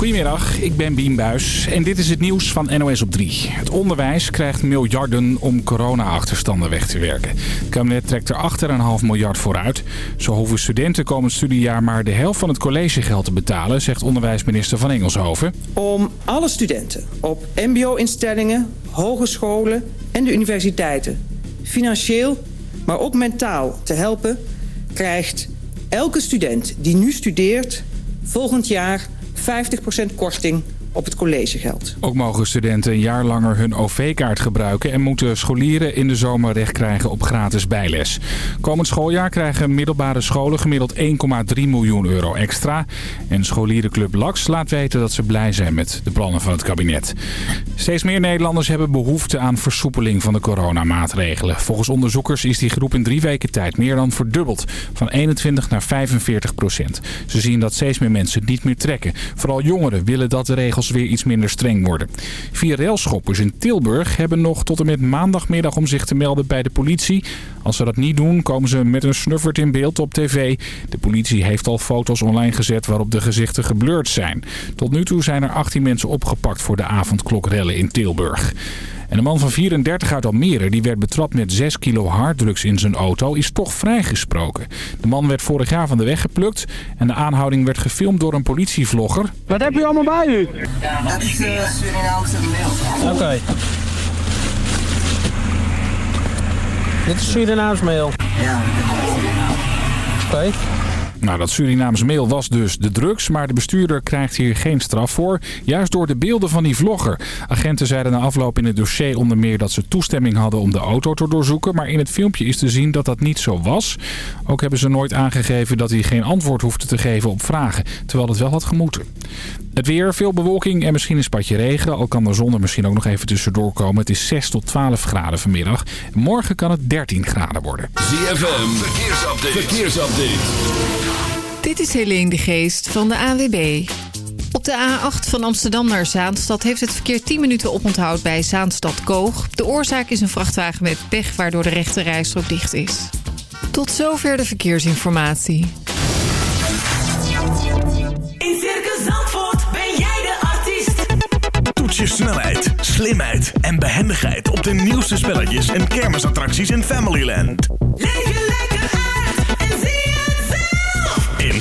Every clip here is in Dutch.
Goedemiddag, ik ben Bien Buis en dit is het nieuws van NOS op 3. Het onderwijs krijgt miljarden om corona-achterstanden weg te werken. Het kabinet trekt er 8,5 miljard vooruit. Zo hoeven studenten komend studiejaar maar de helft van het collegegeld te betalen, zegt onderwijsminister van Engelshoven. Om alle studenten op mbo-instellingen, hogescholen en de universiteiten financieel, maar ook mentaal te helpen, krijgt elke student die nu studeert volgend jaar 50% korting op het collegegeld. Ook mogen studenten een jaar langer hun OV-kaart gebruiken... en moeten scholieren in de zomer recht krijgen op gratis bijles. Komend schooljaar krijgen middelbare scholen gemiddeld 1,3 miljoen euro extra. En scholierenclub LAX laat weten dat ze blij zijn met de plannen van het kabinet. Steeds meer Nederlanders hebben behoefte aan versoepeling van de coronamaatregelen. Volgens onderzoekers is die groep in drie weken tijd meer dan verdubbeld. Van 21 naar 45 procent. Ze zien dat steeds meer mensen niet meer trekken. Vooral jongeren willen dat de regels weer iets minder streng worden. Vier railschoppers in Tilburg hebben nog tot en met maandagmiddag om zich te melden bij de politie. Als ze dat niet doen, komen ze met een snuffert in beeld op tv. De politie heeft al foto's online gezet waarop de gezichten geblurred zijn. Tot nu toe zijn er 18 mensen opgepakt voor de avondklokrellen in Tilburg. En een man van 34 uit Almere, die werd betrapt met 6 kilo harddrugs in zijn auto, is toch vrijgesproken. De man werd vorig jaar van de weg geplukt en de aanhouding werd gefilmd door een politievlogger. Wat heb je allemaal bij u? Dat is uh, Surinaamse mail. Oké. Dit is Surinaams mail. Ja, dat is Surinaam. Oké. Nou, dat Surinaamse mail was dus de drugs, maar de bestuurder krijgt hier geen straf voor. Juist door de beelden van die vlogger. Agenten zeiden na afloop in het dossier onder meer dat ze toestemming hadden om de auto te doorzoeken. Maar in het filmpje is te zien dat dat niet zo was. Ook hebben ze nooit aangegeven dat hij geen antwoord hoefde te geven op vragen. Terwijl het wel had gemoeten. Het weer, veel bewolking en misschien een spatje regen. Al kan de zon er misschien ook nog even tussendoor komen. Het is 6 tot 12 graden vanmiddag. Morgen kan het 13 graden worden. ZFM, verkeersupdate. verkeersupdate. Dit is Helene de Geest van de AWB. Op de A8 van Amsterdam naar Zaanstad heeft het verkeer 10 minuten oponthoud bij Zaanstad Koog. De oorzaak is een vrachtwagen met pech waardoor de rechte rijstrook dicht is. Tot zover de verkeersinformatie. In Circus Zandvoort ben jij de artiest. Toets je snelheid, slimheid en behendigheid op de nieuwste spelletjes en kermisattracties in Familyland.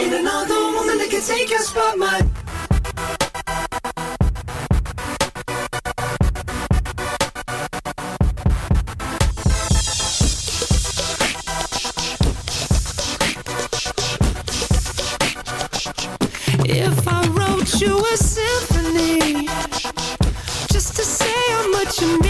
In another woman that can take your spot, my. If I wrote you a symphony just to say how much you mean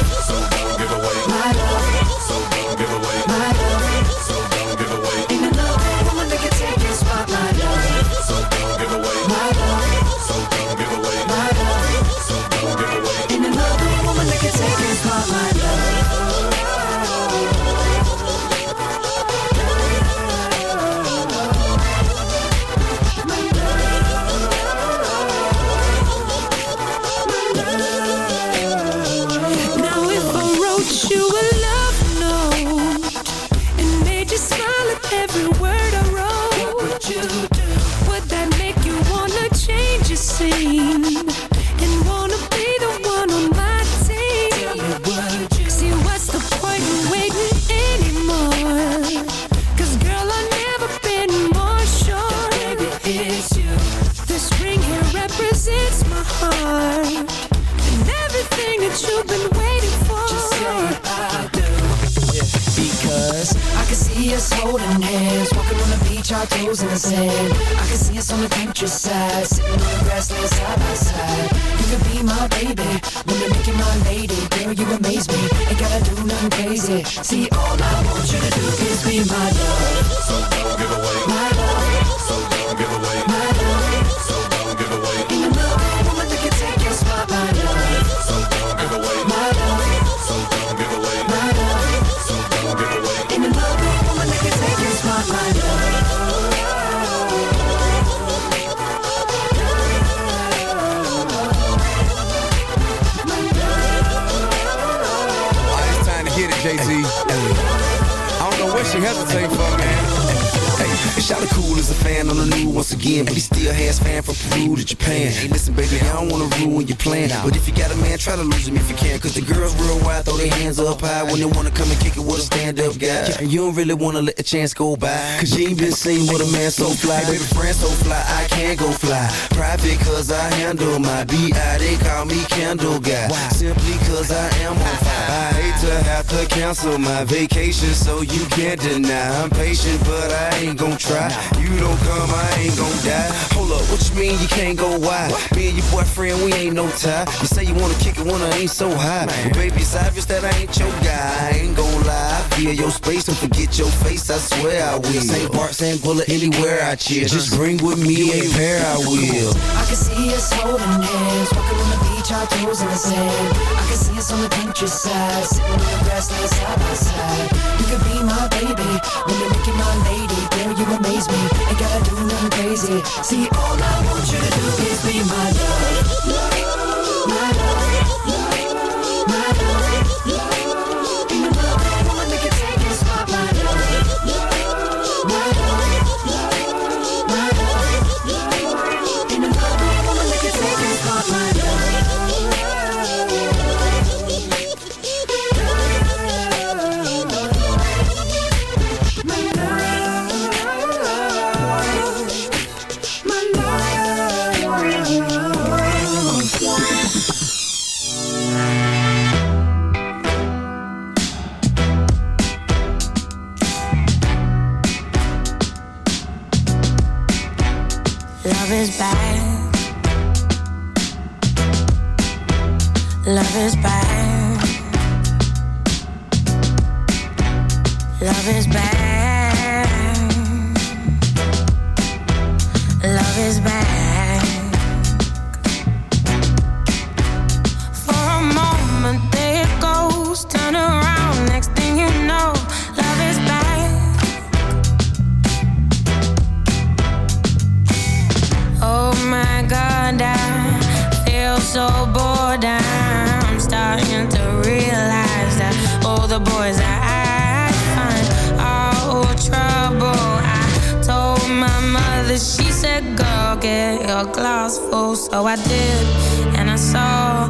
Really wanna let the chance go by, cause you ain't been seen with a man so fly. Hey, baby, friend so fly, I can't go fly. Private cause I handle my B.I. They call me Candle Guy. Why? Simply cause I am on fire. I hate to have to cancel my vacation, so you can't deny. I'm patient, but I ain't gon' try. You don't come, I ain't gon' die. Hold up, what you mean you can't go wide? Me and your boyfriend, we ain't no tie. You say you wanna kick it when I ain't so high. But baby, it's obvious that I ain't your guy. I ain't gon' lie. I feel your space and forget your face, I swear I will. St. Bart, St. Bullet, anywhere I cheer. Just bring with me a pair, I will. I can see us holding hands, walking on the beach, our toes in the sand. I can see us on the countryside, sitting on the grassland side by side. You could be my baby, when you make you my lady. Girl, you amaze me, ain't gotta do nothing crazy. See, all I want you to do is be my love. My love. The boys that I find all trouble. I told my mother, she said, Girl, get your glass full. So I did, and I saw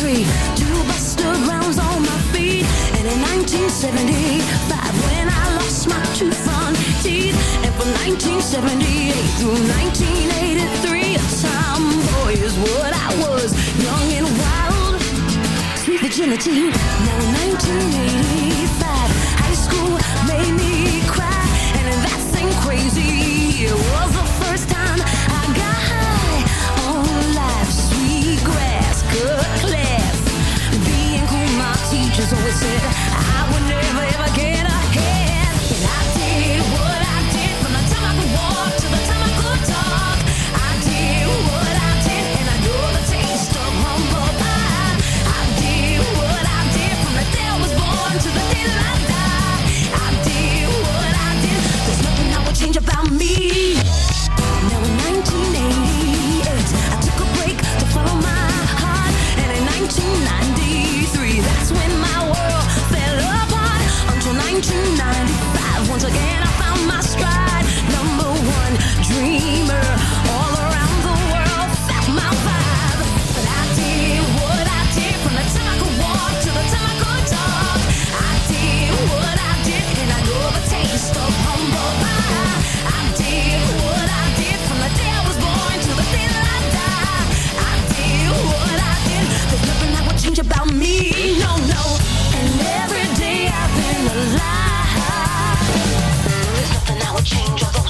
1973, two Buster Browns on my feet. And in 1975, when I lost my two front teeth. And from 1978 through 1983, a tomboy is what I was, young and wild. Sweet virginity, now 1985. I would never. i change of the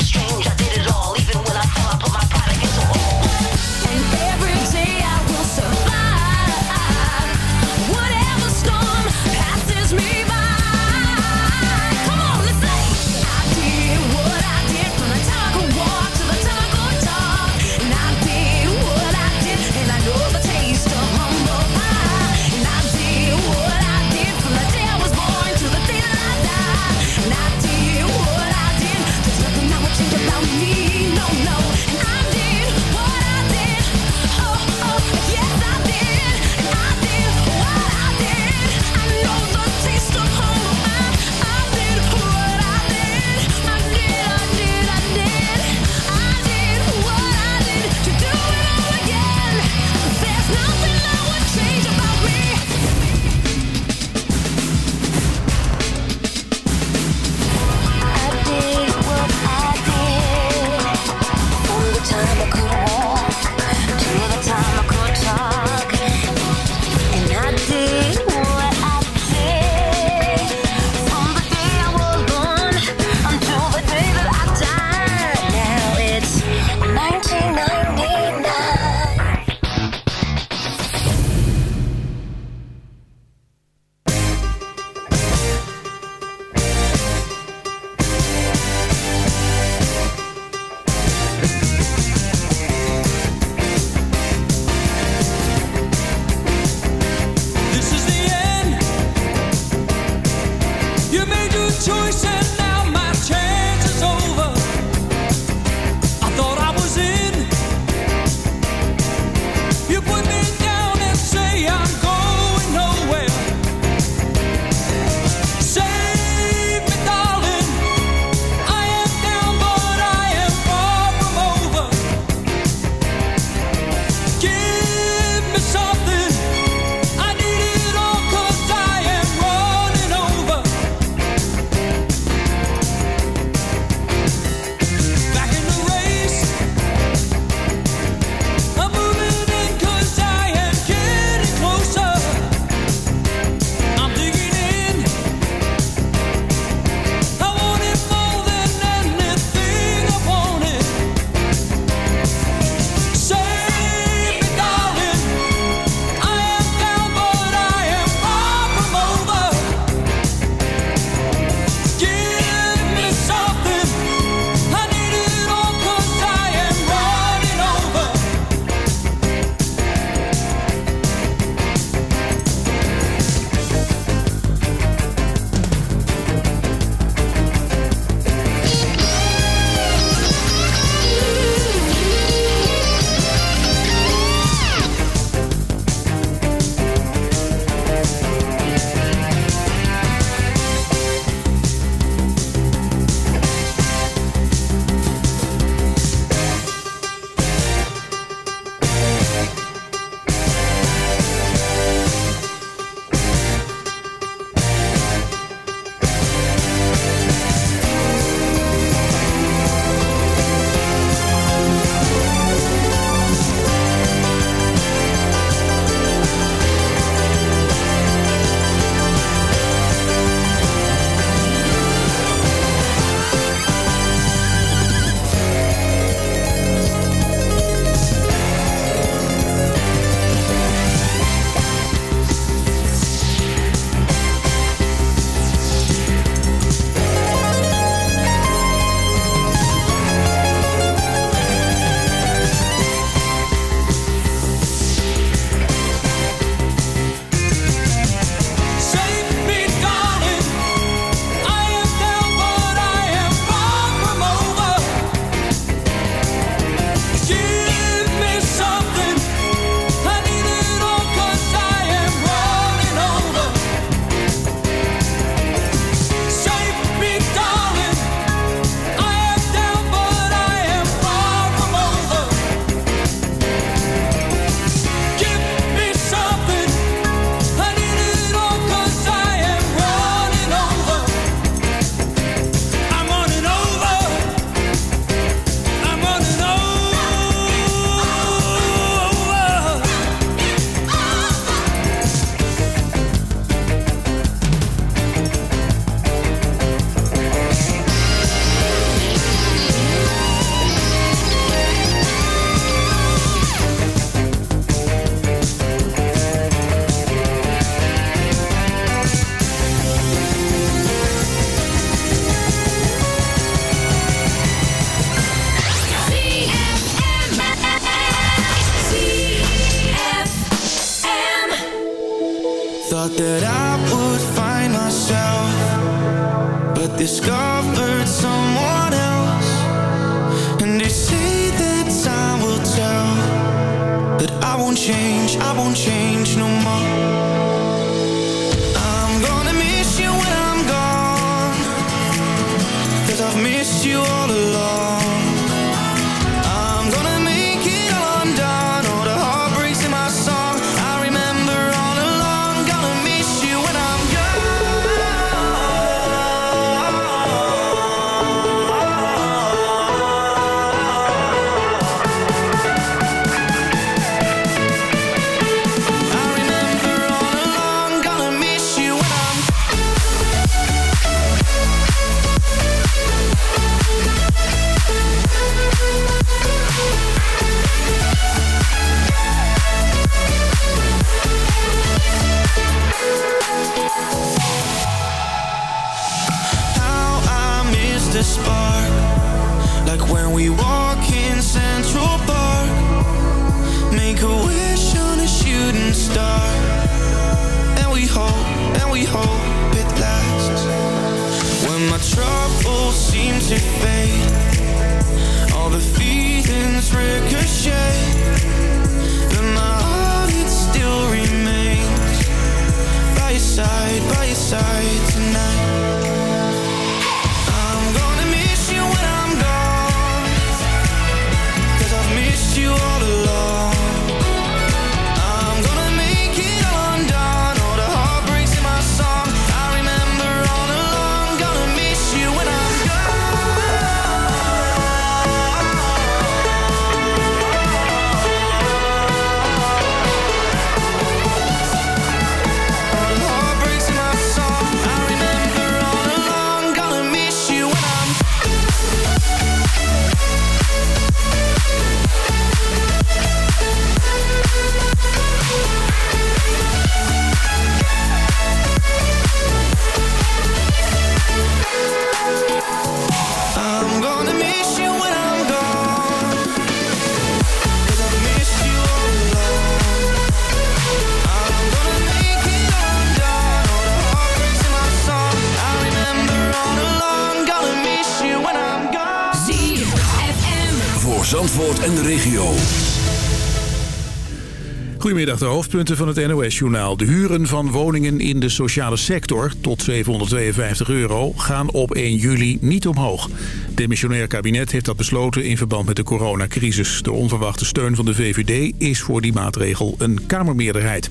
De hoofdpunten van het NOS-journaal. De huren van woningen in de sociale sector, tot 752 euro, gaan op 1 juli niet omhoog. Het demissionair kabinet heeft dat besloten in verband met de coronacrisis. De onverwachte steun van de VVD is voor die maatregel een kamermeerderheid.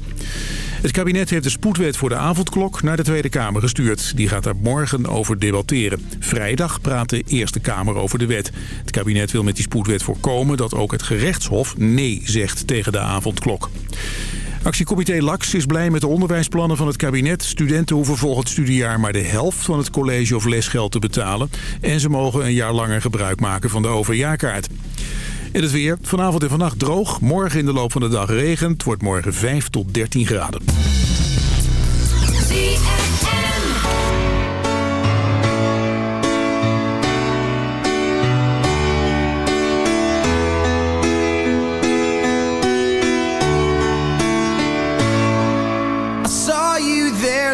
Het kabinet heeft de spoedwet voor de avondklok naar de Tweede Kamer gestuurd. Die gaat daar morgen over debatteren. Vrijdag praat de Eerste Kamer over de wet. Het kabinet wil met die spoedwet voorkomen dat ook het gerechtshof nee zegt tegen de avondklok. Actiecomité LAX is blij met de onderwijsplannen van het kabinet. Studenten hoeven volgend studiejaar maar de helft van het college- of lesgeld te betalen. En ze mogen een jaar langer gebruik maken van de overjaarkaart. En het weer. Vanavond en vannacht droog. Morgen in de loop van de dag regent. Het wordt morgen 5 tot 13 graden.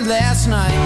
Last night.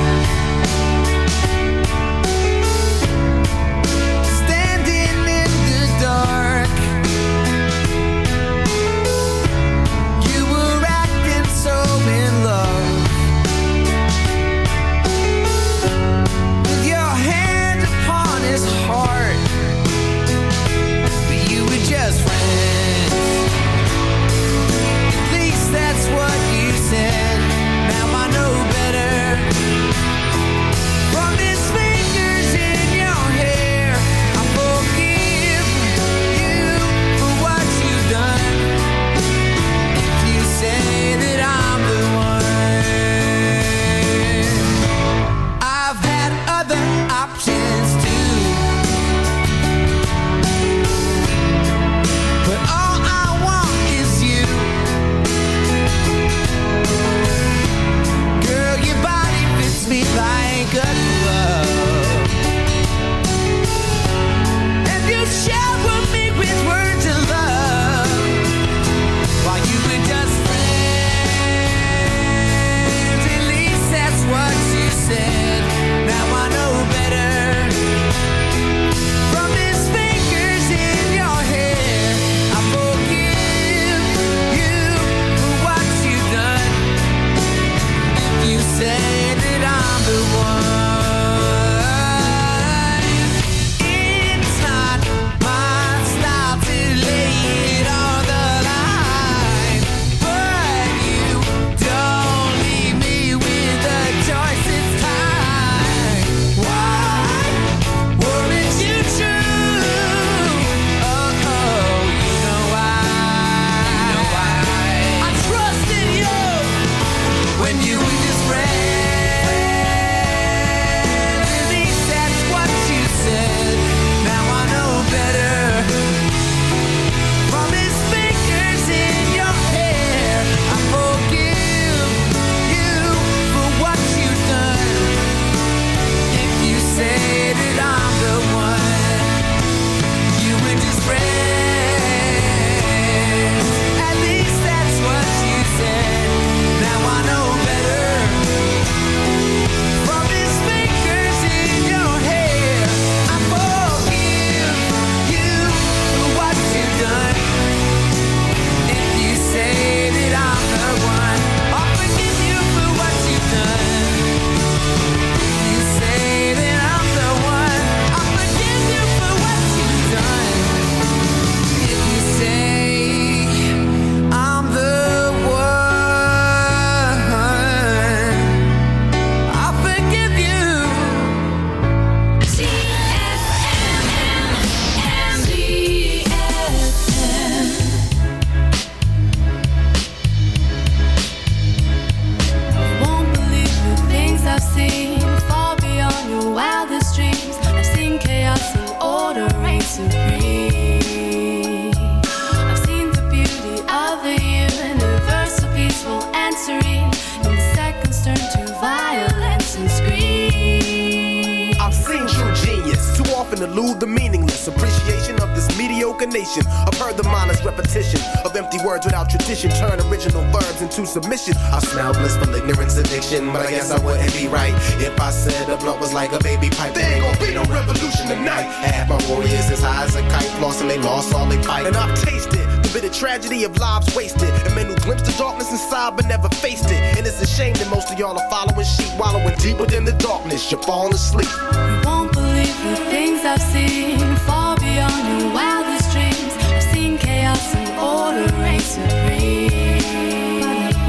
You're falling asleep. You won't believe the things I've seen far beyond your wildest dreams. I've seen chaos and order reign supreme.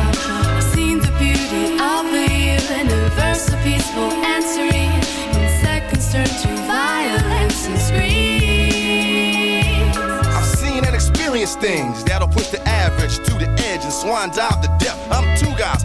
I've seen the beauty of the universe, so peaceful and serene. In seconds turn to violence and scream. I've seen and experienced things that'll push the average to the edge and swan dive to death. I'm two guys,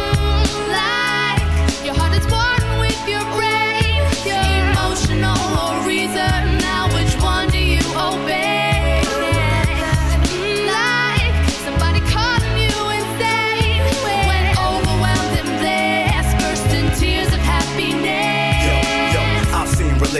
more reason.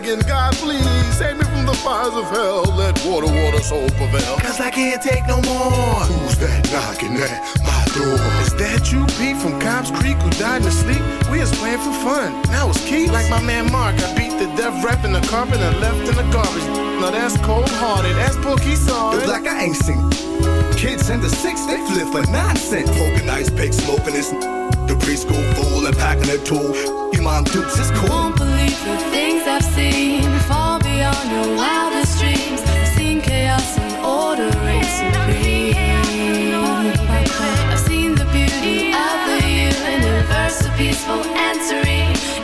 begging God, please save me from the fires of hell. Let water, water, soul prevail. Cause I can't take no more. Who's that knocking at my door? Is that you, Pete, from Cobb's Creek, who died in his sleep? We was playing for fun. Now it's Keith. Like my man Mark, I beat the death rap in the carpet and left in the garbage. Now that's cold hearted. That's Pookie saw The like I ain't seen. Kids in the six, they flip for nonsense. Poking ice pick, smoking this. Preschool fool and packing a tool. Your mom dukes is cool. Won't believe the things I've seen far beyond your wildest dreams. I've seen chaos and order reign supreme. I've seen the beauty of the universe, so peaceful and serene.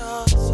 yours.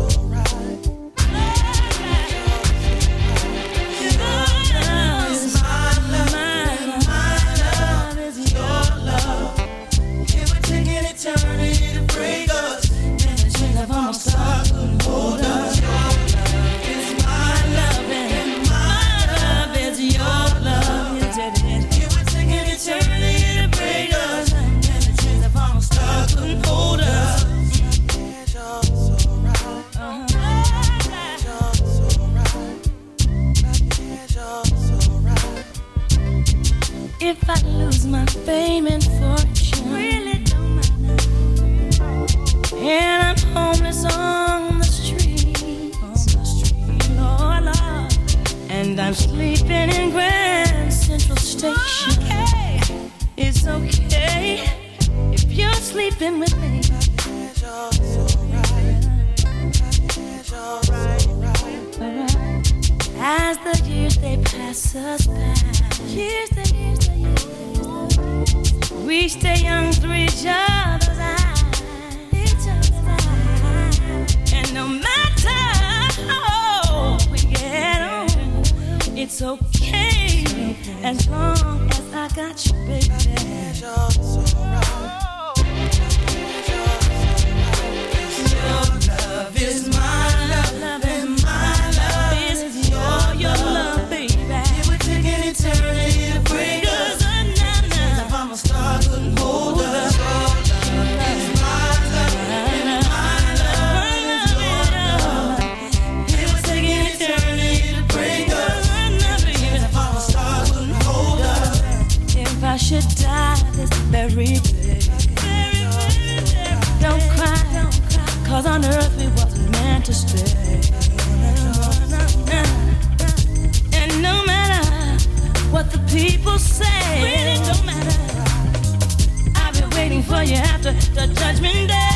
should die this very day. Don't cry, cause on earth we wasn't meant to stay. And no matter what the people say, really don't matter. I've been waiting for you after the judgment day.